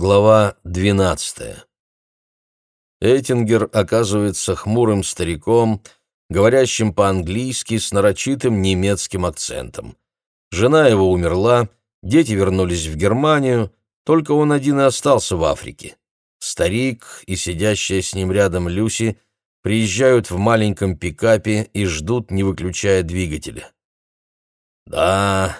Глава двенадцатая. Эйтингер оказывается хмурым стариком, говорящим по-английски с нарочитым немецким акцентом. Жена его умерла, дети вернулись в Германию, только он один и остался в Африке. Старик и сидящая с ним рядом Люси приезжают в маленьком пикапе и ждут, не выключая двигателя. «Да,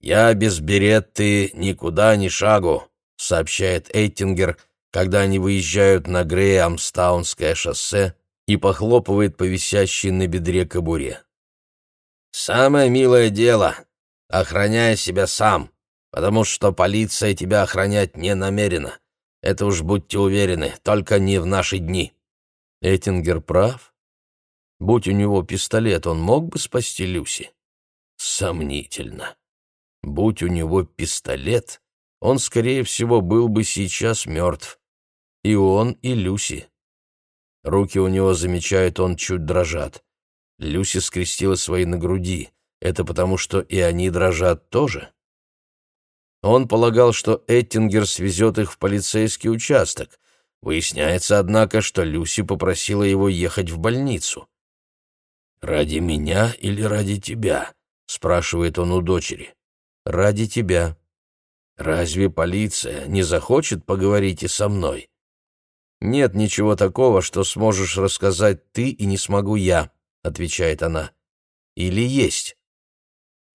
я без беретты никуда ни шагу», — сообщает Эйтингер, когда они выезжают на Греямстаунское шоссе и похлопывает по висящей на бедре кобуре. «Самое милое дело — охраняя себя сам, потому что полиция тебя охранять не намерена. Это уж будьте уверены, только не в наши дни». Эйтингер прав. Будь у него пистолет, он мог бы спасти Люси? Сомнительно. Будь у него пистолет, он, скорее всего, был бы сейчас мертв. И он, и Люси. Руки у него, замечает он, чуть дрожат. Люси скрестила свои на груди. Это потому, что и они дрожат тоже? Он полагал, что Эттингер свезет их в полицейский участок. Выясняется, однако, что Люси попросила его ехать в больницу. «Ради меня или ради тебя?» — спрашивает он у дочери. «Ради тебя», Разве полиция не захочет поговорить и со мной? Нет ничего такого, что сможешь рассказать ты и не смогу я, отвечает она. Или есть?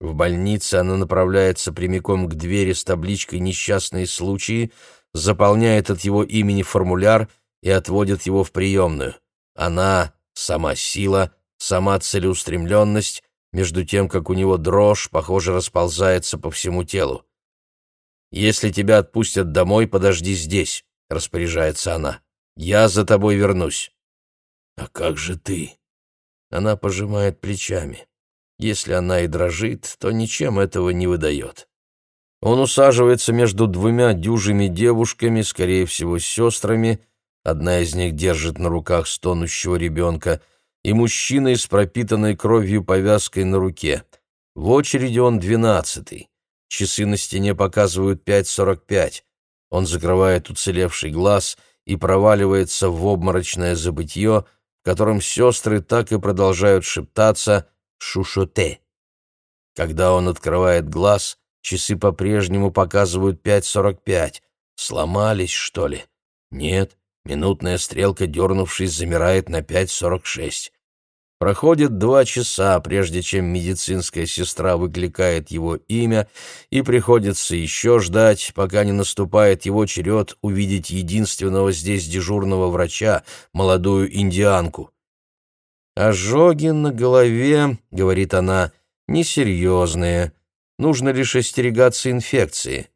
В больнице она направляется прямиком к двери с табличкой «Несчастные случаи», заполняет от его имени формуляр и отводит его в приемную. Она — сама сила, сама целеустремленность, между тем, как у него дрожь, похоже, расползается по всему телу. «Если тебя отпустят домой, подожди здесь», — распоряжается она. «Я за тобой вернусь». «А как же ты?» Она пожимает плечами. Если она и дрожит, то ничем этого не выдает. Он усаживается между двумя дюжими девушками, скорее всего, сестрами, одна из них держит на руках стонущего ребенка, и мужчиной с пропитанной кровью повязкой на руке. В очереди он двенадцатый. Часы на стене показывают 5.45. Он закрывает уцелевший глаз и проваливается в обморочное забытье, в котором сестры так и продолжают шептаться «шушоте». Когда он открывает глаз, часы по-прежнему показывают 5.45. Сломались, что ли? Нет, минутная стрелка, дернувшись, замирает на 5.46. Проходит два часа, прежде чем медицинская сестра выкликает его имя, и приходится еще ждать, пока не наступает его черед увидеть единственного здесь дежурного врача, молодую индианку. «Ожоги на голове», — говорит она, — «несерьезные. Нужно лишь остерегаться инфекции.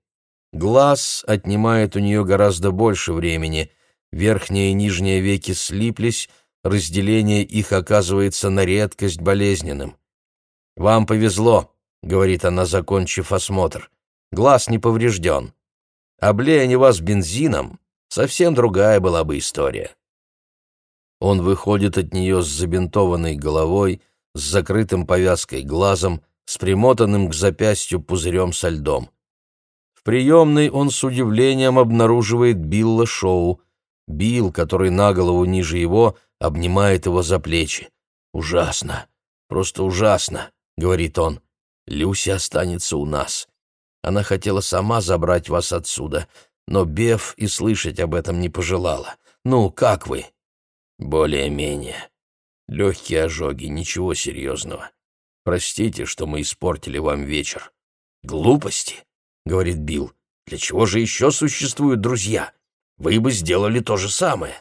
Глаз отнимает у нее гораздо больше времени. Верхние и нижние веки слиплись, разделение их оказывается на редкость болезненным. «Вам повезло», — говорит она, закончив осмотр. «Глаз не поврежден. Облей они вас бензином, совсем другая была бы история». Он выходит от нее с забинтованной головой, с закрытым повязкой глазом, с примотанным к запястью пузырем со льдом. В приемной он с удивлением обнаруживает Билла Шоу. Билл, который на голову ниже его, обнимает его за плечи. «Ужасно, просто ужасно», — говорит он. «Люси останется у нас. Она хотела сама забрать вас отсюда, но Беф и слышать об этом не пожелала. Ну, как вы?» «Более-менее. Легкие ожоги, ничего серьезного. Простите, что мы испортили вам вечер». «Глупости», — говорит Билл. «Для чего же еще существуют друзья? Вы бы сделали то же самое».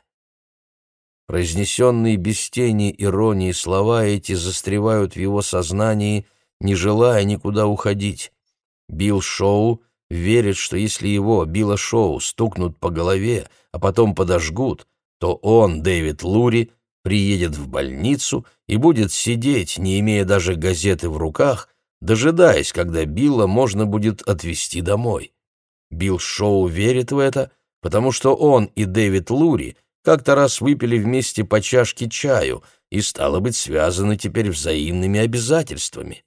Произнесенные без тени иронии слова эти застревают в его сознании, не желая никуда уходить. Билл Шоу верит, что если его, Билла Шоу, стукнут по голове, а потом подожгут, то он, Дэвид Лури, приедет в больницу и будет сидеть, не имея даже газеты в руках, дожидаясь, когда Билла можно будет отвезти домой. Билл Шоу верит в это, потому что он и Дэвид Лури как-то раз выпили вместе по чашке чаю и, стало быть, связаны теперь взаимными обязательствами.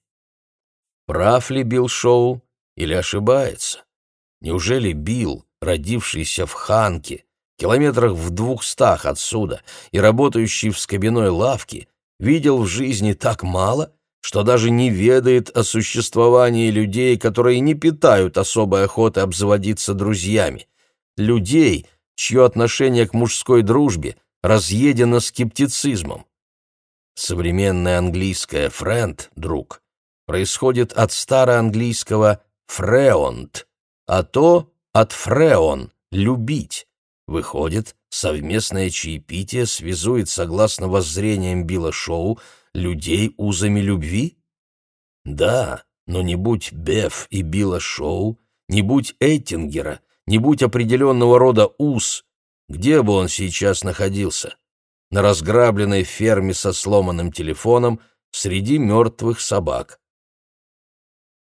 Прав ли Билл Шоу или ошибается? Неужели Билл, родившийся в Ханке, километрах в двухстах отсюда и работающий в скобяной лавке, видел в жизни так мало, что даже не ведает о существовании людей, которые не питают особой охоты обзаводиться друзьями, людей, чье отношение к мужской дружбе разъедено скептицизмом. Современное английское «френд» — «друг» происходит от староанглийского «фреонд», а то от «фреон» — «любить». Выходит, совместное чаепитие связует, согласно воззрениям Билла Шоу, людей узами любви? Да, но не будь Беф и Билла Шоу, не будь Эттингера, не будь определенного рода уз, где бы он сейчас находился? На разграбленной ферме со сломанным телефоном среди мертвых собак.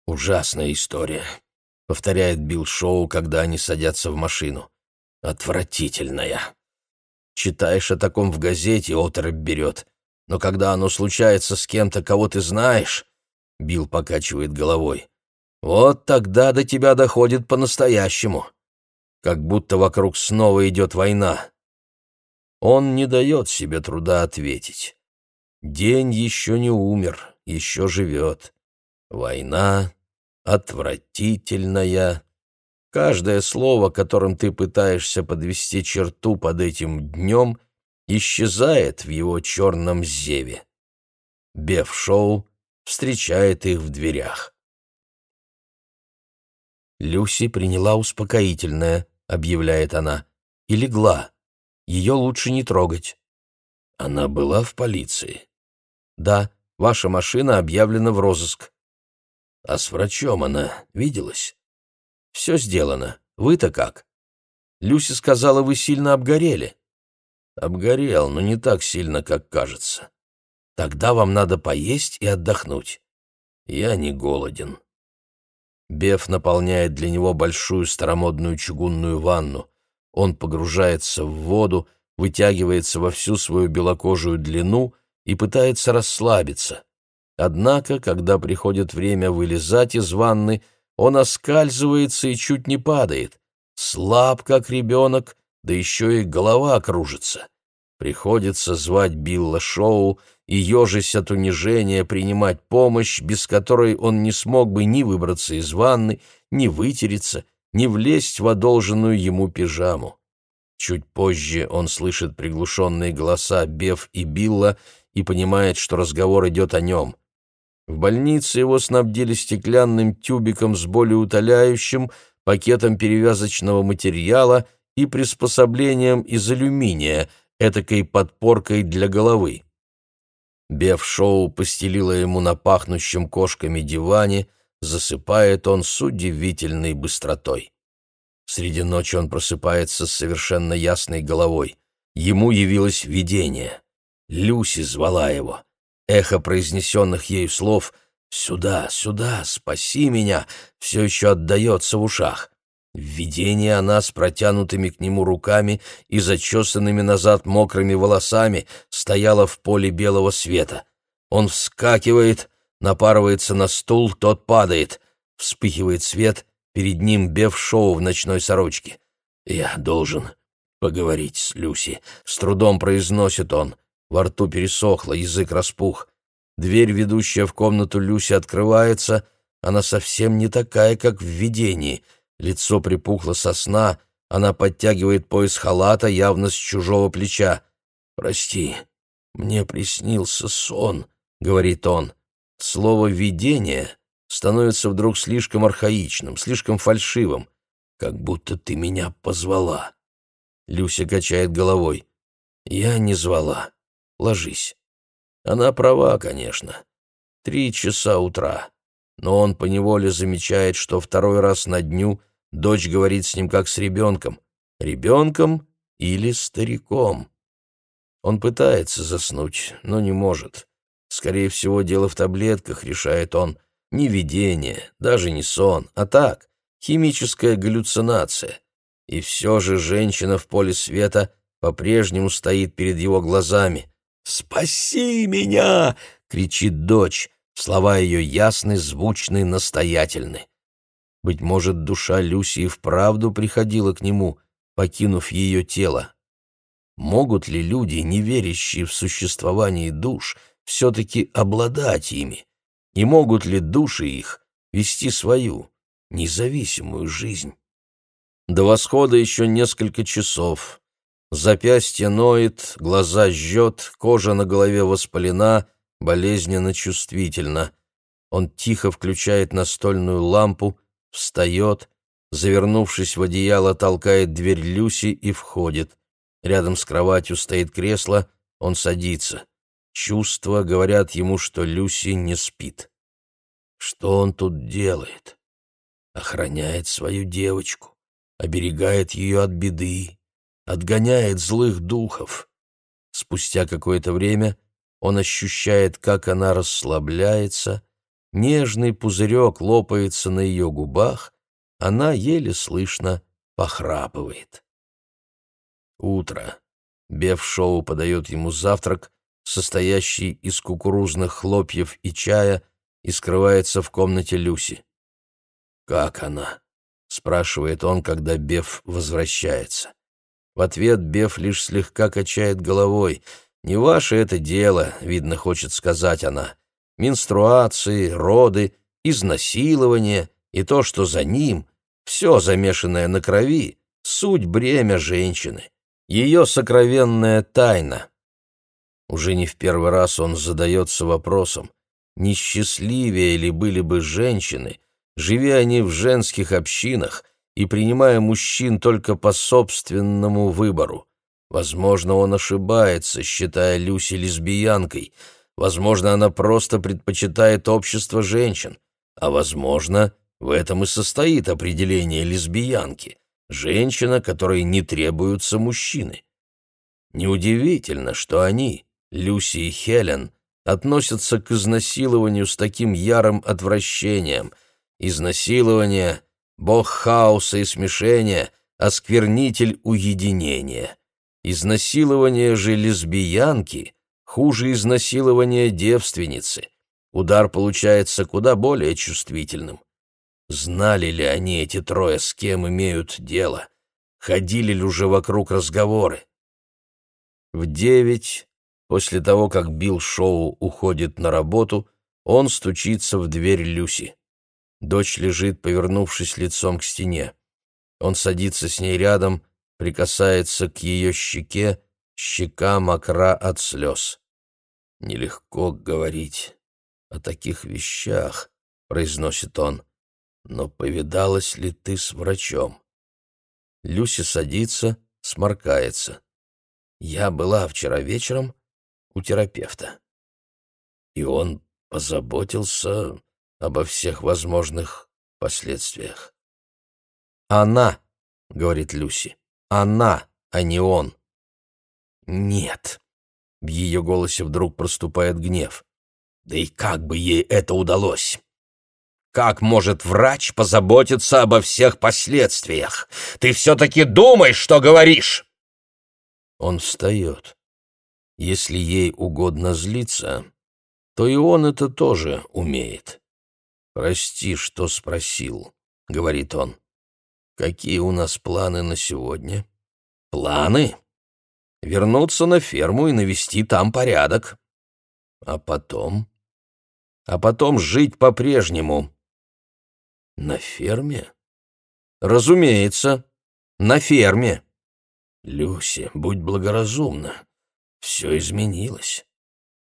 «Ужасная история», — повторяет Билл Шоу, когда они садятся в машину. «Отвратительная. Читаешь о таком в газете, отрыв берет. Но когда оно случается с кем-то, кого ты знаешь...» Билл покачивает головой. «Вот тогда до тебя доходит по-настоящему. Как будто вокруг снова идет война». Он не дает себе труда ответить. День еще не умер, еще живет. Война отвратительная. Каждое слово, которым ты пытаешься подвести черту под этим днем, исчезает в его черном зеве. Беф-шоу встречает их в дверях. Люси приняла успокоительное, объявляет она, и легла. Ее лучше не трогать. Она была в полиции. Да, ваша машина объявлена в розыск. А с врачом она виделась? Все сделано. Вы-то как? Люси сказала, вы сильно обгорели. Обгорел, но не так сильно, как кажется. Тогда вам надо поесть и отдохнуть. Я не голоден. Беф наполняет для него большую старомодную чугунную ванну. Он погружается в воду, вытягивается во всю свою белокожую длину и пытается расслабиться. Однако, когда приходит время вылезать из ванны, он оскальзывается и чуть не падает. Слаб, как ребенок, да еще и голова кружится. Приходится звать Билла Шоу и, ежась от унижения, принимать помощь, без которой он не смог бы ни выбраться из ванны, ни вытереться, ни влезть в одолженную ему пижаму. Чуть позже он слышит приглушенные голоса Беф и Билла и понимает, что разговор идет о нем. В больнице его снабдили стеклянным тюбиком с болеутоляющим, пакетом перевязочного материала и приспособлением из алюминия, этакой подпоркой для головы. Беф-шоу постелила ему на пахнущем кошками диване, засыпает он с удивительной быстротой. Среди ночи он просыпается с совершенно ясной головой. Ему явилось видение. Люси звала его. Эхо произнесенных ею слов «Сюда, сюда, спаси меня!» все еще отдается в ушах. В видении она с протянутыми к нему руками и зачесанными назад мокрыми волосами стояла в поле белого света. Он вскакивает, напарывается на стул, тот падает. Вспыхивает свет, перед ним Беф-шоу в ночной сорочке. «Я должен поговорить с Люси», — с трудом произносит он. Во рту пересохло, язык распух. Дверь, ведущая в комнату Люси, открывается. Она совсем не такая, как в видении. Лицо припухло со сна. Она подтягивает пояс халата, явно с чужого плеча. «Прости, мне приснился сон», — говорит он. Слово «видение» становится вдруг слишком архаичным, слишком фальшивым. «Как будто ты меня позвала». Люся качает головой. «Я не звала. Ложись. Она права, конечно. Три часа утра. Но он поневоле замечает, что второй раз на дню дочь говорит с ним как с ребенком. Ребенком или стариком. Он пытается заснуть, но не может. Скорее всего, дело в таблетках, решает он. Не видение, даже не сон, а так, химическая галлюцинация. И все же женщина в поле света по-прежнему стоит перед его глазами. «Спаси меня!» — кричит дочь. Слова ее ясны, звучны, настоятельны. Быть может, душа Люси вправду приходила к нему, покинув ее тело. Могут ли люди, не верящие в существование душ, все-таки обладать ими? И могут ли души их вести свою, независимую жизнь? До восхода еще несколько часов. Запястье ноет, глаза жжет, кожа на голове воспалена, болезненно чувствительна. Он тихо включает настольную лампу, встает, завернувшись в одеяло, толкает дверь Люси и входит. Рядом с кроватью стоит кресло, он садится. Чувства говорят ему, что Люси не спит. Что он тут делает? Охраняет свою девочку, оберегает ее от беды, отгоняет злых духов. Спустя какое-то время он ощущает, как она расслабляется, нежный пузырек лопается на ее губах, она еле слышно похрапывает. Утро. Беф-шоу подает ему завтрак, состоящий из кукурузных хлопьев и чая, и скрывается в комнате Люси. «Как она?» — спрашивает он, когда Беф возвращается. В ответ Беф лишь слегка качает головой. «Не ваше это дело», — видно, хочет сказать она. «Менструации, роды, изнасилование и то, что за ним, все замешанное на крови, суть бремя женщины ее сокровенная тайна. Уже не в первый раз он задается вопросом, несчастливее ли были бы женщины, живи они в женских общинах и принимая мужчин только по собственному выбору. Возможно, он ошибается, считая Люси лесбиянкой. Возможно, она просто предпочитает общество женщин. А возможно, в этом и состоит определение лесбиянки женщина, которой не требуются мужчины. Неудивительно, что они, Люси и Хелен, относятся к изнасилованию с таким ярым отвращением. Изнасилование — бог хаоса и смешения, осквернитель уединения. Изнасилование же лесбиянки хуже изнасилования девственницы. Удар получается куда более чувствительным. Знали ли они, эти трое, с кем имеют дело? Ходили ли уже вокруг разговоры? В девять, после того, как Билл Шоу уходит на работу, он стучится в дверь Люси. Дочь лежит, повернувшись лицом к стене. Он садится с ней рядом, прикасается к ее щеке, щека мокра от слез. «Нелегко говорить о таких вещах», — произносит он. Но повидалась ли ты с врачом? Люси садится, сморкается. Я была вчера вечером у терапевта. И он позаботился обо всех возможных последствиях. «Она», — говорит Люси, — «она, а не он». «Нет», — в ее голосе вдруг проступает гнев. «Да и как бы ей это удалось? Как может врач позаботиться обо всех последствиях? Ты все-таки думай, что говоришь!» Он встает. Если ей угодно злиться, то и он это тоже умеет. «Прости, что спросил», — говорит он. «Какие у нас планы на сегодня?» «Планы? Вернуться на ферму и навести там порядок. А потом?» «А потом жить по-прежнему» На ферме? Разумеется, на ферме. Люси, будь благоразумна. Все изменилось.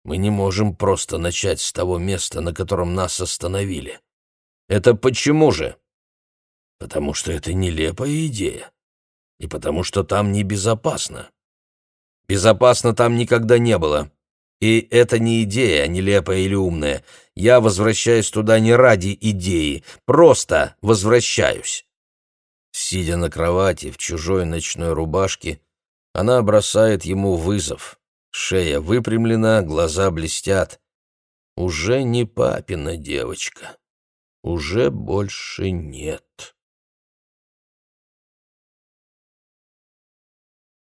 Мы не можем просто начать с того места, на котором нас остановили. Это почему же? Потому что это нелепая идея. И потому что там небезопасно. Безопасно там никогда не было. И это не идея, нелепая или умная. Я возвращаюсь туда не ради идеи, просто возвращаюсь. Сидя на кровати в чужой ночной рубашке, она бросает ему вызов. Шея выпрямлена, глаза блестят. Уже не папина девочка. Уже больше нет.